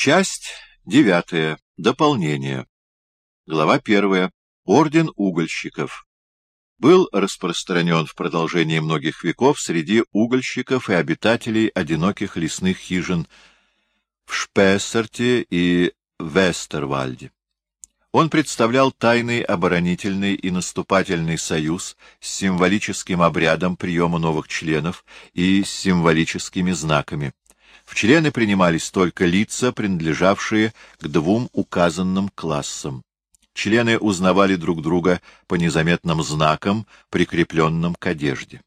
Часть девятая. Дополнение. Глава первая. Орден угольщиков. Был распространен в продолжении многих веков среди угольщиков и обитателей одиноких лесных хижин в Шпессерте и Вестервальде. Он представлял тайный оборонительный и наступательный союз с символическим обрядом приема новых членов и с символическими знаками. В члены принимались только лица, принадлежавшие к двум указанным классам. Члены узнавали друг друга по незаметным знакам, прикрепленным к одежде.